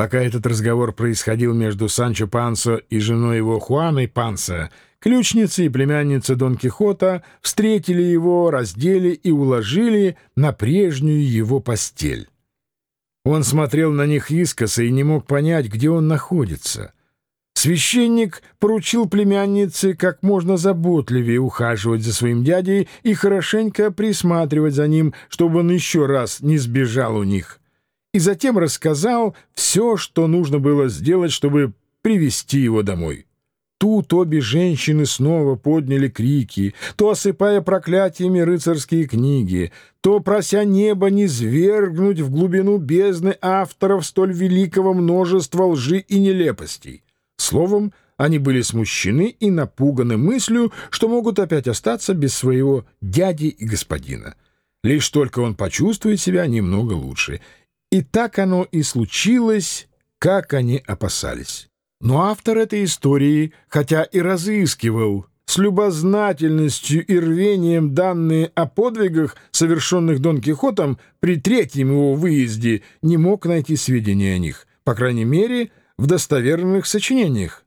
Пока этот разговор происходил между Санчо Пансо и женой его Хуаной Пансо, ключница и племянница Дон Кихота встретили его, раздели и уложили на прежнюю его постель. Он смотрел на них искоса и не мог понять, где он находится. Священник поручил племяннице как можно заботливее ухаживать за своим дядей и хорошенько присматривать за ним, чтобы он еще раз не сбежал у них и затем рассказал все, что нужно было сделать, чтобы привести его домой. Тут обе женщины снова подняли крики, то осыпая проклятиями рыцарские книги, то прося небо не свергнуть в глубину бездны авторов столь великого множества лжи и нелепостей. Словом, они были смущены и напуганы мыслью, что могут опять остаться без своего дяди и господина. Лишь только он почувствует себя немного лучше — и так оно и случилось, как они опасались. Но автор этой истории, хотя и разыскивал с любознательностью и рвением данные о подвигах, совершенных Дон Кихотом при третьем его выезде, не мог найти сведения о них, по крайней мере, в достоверных сочинениях.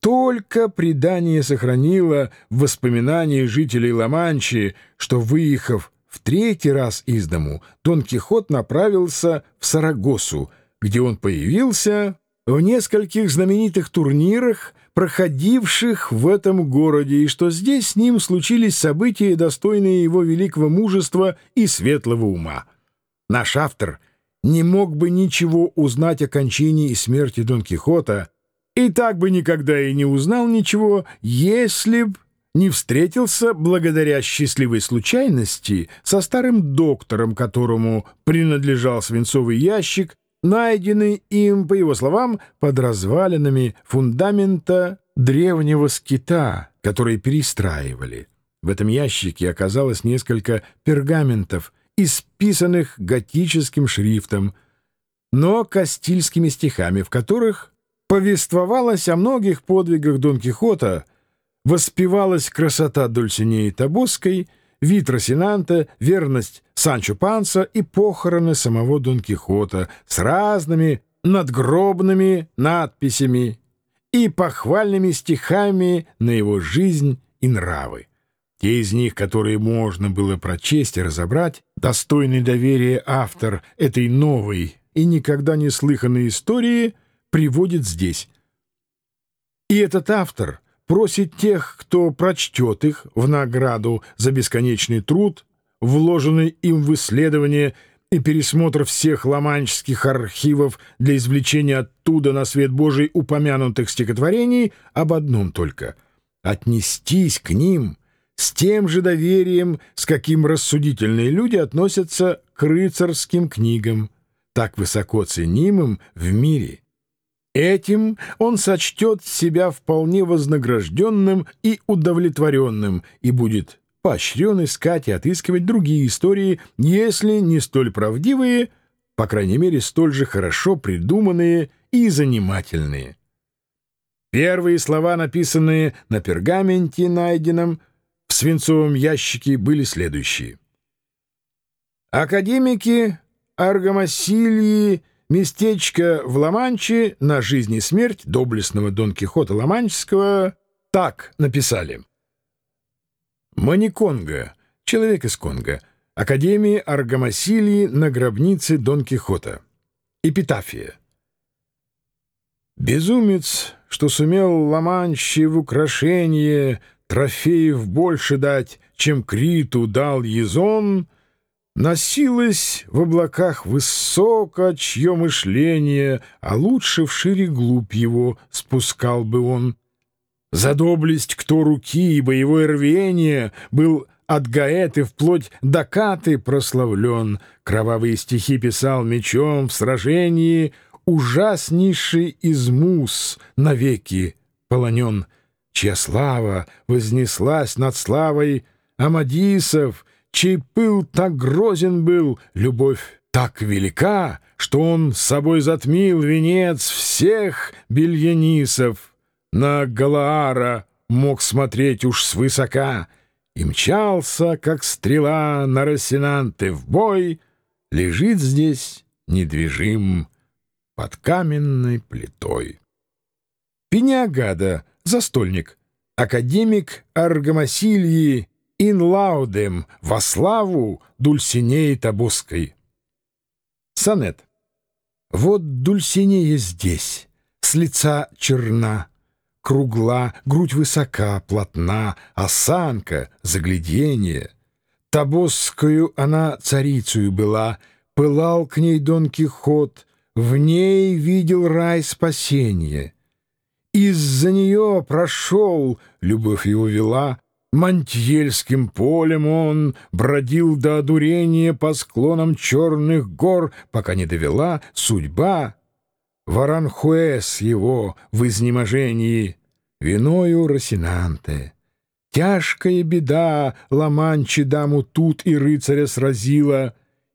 Только предание сохранило в воспоминании жителей Ла-Манчи, что, выехав в третий раз из дому Дон Кихот направился в Сарагосу, где он появился в нескольких знаменитых турнирах, проходивших в этом городе, и что здесь с ним случились события, достойные его великого мужества и светлого ума. Наш автор не мог бы ничего узнать о кончине и смерти Дон Кихота, и так бы никогда и не узнал ничего, если б не встретился благодаря счастливой случайности со старым доктором, которому принадлежал свинцовый ящик, найденный им, по его словам, под развалинами фундамента древнего скита, которые перестраивали. В этом ящике оказалось несколько пергаментов, исписанных готическим шрифтом, но кастильскими стихами, в которых повествовалось о многих подвигах Дон Кихота — воспевалась красота Дульсинеи Табоской, вид Росинанта, верность Санчо Панса и похороны самого Дон Кихота с разными надгробными надписями и похвальными стихами на его жизнь и нравы. Те из них, которые можно было прочесть и разобрать, достойный доверия автор этой новой и никогда не слыханной истории приводит здесь. И этот автор — просит тех, кто прочтет их в награду за бесконечный труд, вложенный им в исследование и пересмотр всех ломанческих архивов для извлечения оттуда на свет Божий упомянутых стихотворений об одном только — отнестись к ним с тем же доверием, с каким рассудительные люди относятся к рыцарским книгам, так высоко ценимым в мире — Этим он сочтет себя вполне вознагражденным и удовлетворенным и будет поощрен искать и отыскивать другие истории, если не столь правдивые, по крайней мере, столь же хорошо придуманные и занимательные. Первые слова, написанные на пергаменте, найденном в свинцовом ящике, были следующие. «Академики Аргамасилии Местечко в Ла-Манче на жизнь и смерть доблестного Дон Кихота Ла-Манческого так написали. Маниконго, человек из Конго, Академии Аргамасилии на гробнице Дон Кихота. Эпитафия. Безумец, что сумел Ла-Манче в украшение трофеев больше дать, чем Криту дал Езон — Носилось в облаках высоко, чье мышление, а лучше в шире глубь его спускал бы он. За доблесть кто руки и боевое рвение был от Гаэты вплоть до Каты прославлен, кровавые стихи писал мечом в сражении, ужаснейший из мус навеки полонен, чья слава вознеслась над славой Амадисов, чей пыл так грозен был, любовь так велика, что он с собой затмил венец всех бельянисов. На Галаара мог смотреть уж свысока и мчался, как стрела на Росинанте в бой, лежит здесь недвижим под каменной плитой. Пениагада, застольник, академик Аргамасильи Инлаудем во славу Дульсинеи Табусской. Сонет. Вот Дульсинея здесь, с лица черна, кругла, грудь высока, плотна, осанка, загляденье. Табосскую она царицею была, пылал к ней Дон Кихот, в ней видел рай спасения. Из-за нее прошел, любовь его вела, Мантьельским полем он бродил до одурения по склонам черных гор, пока не довела судьба. Варанхуэс его в изнеможении, виною Росинанте. Тяжкая беда Ламанчи даму тут и рыцаря сразила,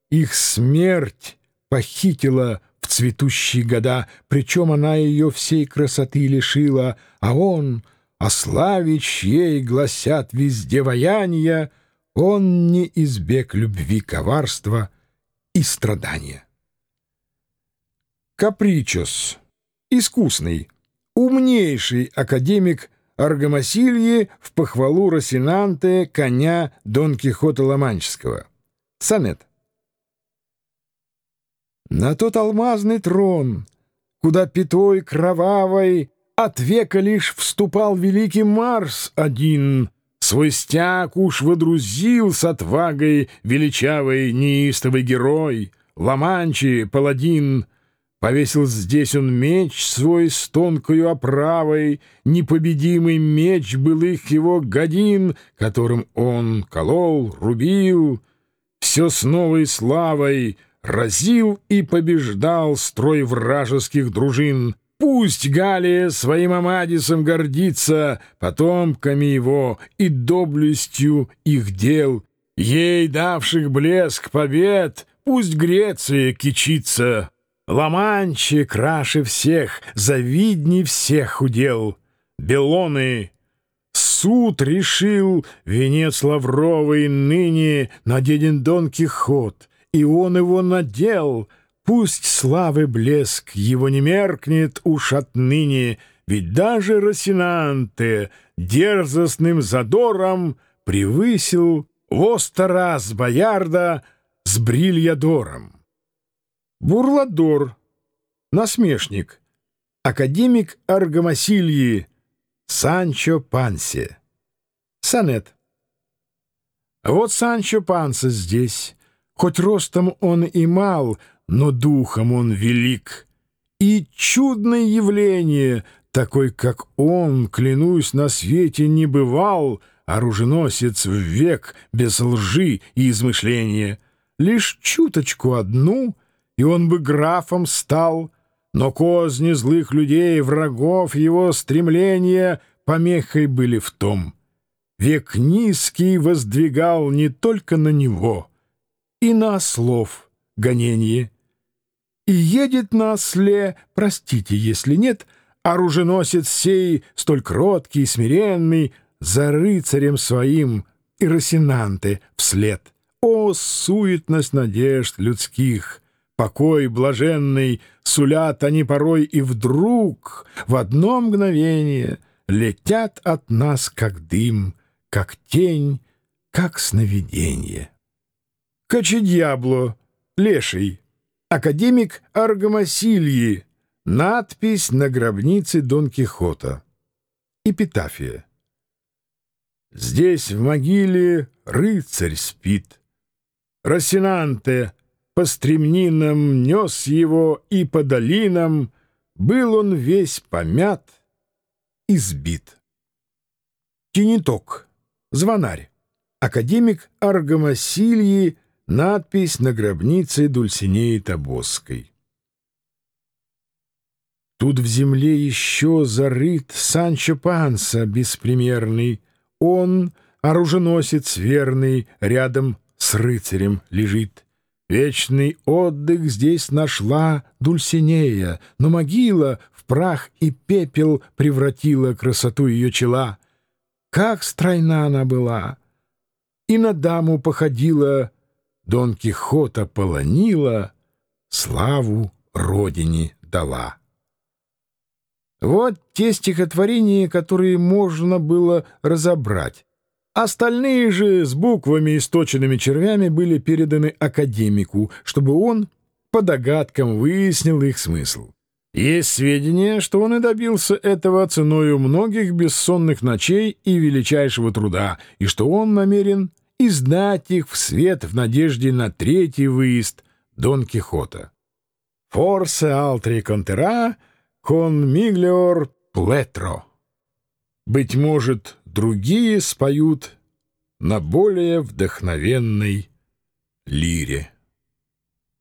их смерть похитила в цветущие года, причем она ее всей красоты лишила, а он — о славе чьей гласят везде вояния, он не избег любви коварства и страдания. Капричос, искусный, умнейший академик Аргамасильи в похвалу Росинанте коня Дон Кихота Ломанческого. Сонет. На тот алмазный трон, куда пятой кровавой от века лишь вступал великий Марс один, Свой стяг уж водрузил с отвагой Величавый неистовый герой, Ламанчи, паладин. Повесил здесь он меч свой с тонкою оправой, Непобедимый меч был их его годин, Которым он колол, рубил, Все с новой славой разил и побеждал Строй вражеских дружин — Пусть Галия своим Амадисом гордится, потомками его и доблестью их дел, ей давших блеск побед, пусть Греция кичится. Ламанче краше всех, завидней всех удел. Белоны суд решил, венец лавровый ныне надеден Дон Кихот, и он его надел — Пусть славы блеск его не меркнет уж отныне, Ведь даже Росинанте дерзостным задором Превысил в сто раз Боярда с брильядором. Бурладор, насмешник, академик Аргамасильи, Санчо Пансе. Сонет. Вот Санчо Панса здесь, хоть ростом он и мал, но духом он велик. И чудное явление, такой, как он, клянусь, на свете не бывал, оруженосец в век без лжи и измышления. Лишь чуточку одну, и он бы графом стал, но козни злых людей, врагов его стремления помехой были в том. Век низкий воздвигал не только на него, и на ослов гонение. И едет на осле, простите, если нет, оруженосец сей, столь кроткий и смиренный, за рыцарем своим и Росинанте вслед. О, суетность надежд людских! Покой блаженный сулят они порой и вдруг в одно мгновение летят от нас, как дым, как тень, как сновидение. Кочедьябло, леший, Академик Аргамасильи. Надпись на гробнице Дон Кихота. Эпитафия. Здесь в могиле рыцарь спит. Росинанте по стремнинам нес его и по долинам, был он весь помят и сбит. Тениток, звонарь, академик Аргамасильи Надпись на гробнице Дульсинеи Тобосской. Тут в земле еще зарыт Санчо Панса беспримерный. Он, оруженосец верный, рядом с рыцарем лежит. Вечный отдых здесь нашла Дульсинея, но могила в прах и пепел превратила красоту ее чела. Как стройна она была! И на даму походила Дон Кихота полонила славу родине стола. Вот те стихотворения, которые можно было разобрать. Остальные же с буквами и сточенными червями были переданы академику, чтобы он по догадкам выяснил их смысл. Есть сведения, что он и добился этого ценою многих бессонных ночей и величайшего труда, и что он намерен издать их в свет в надежде на третий выезд Дон Кихота. «Форсе алтри контера кон миглиор плетро». Быть может, другие споют на более вдохновенной лире.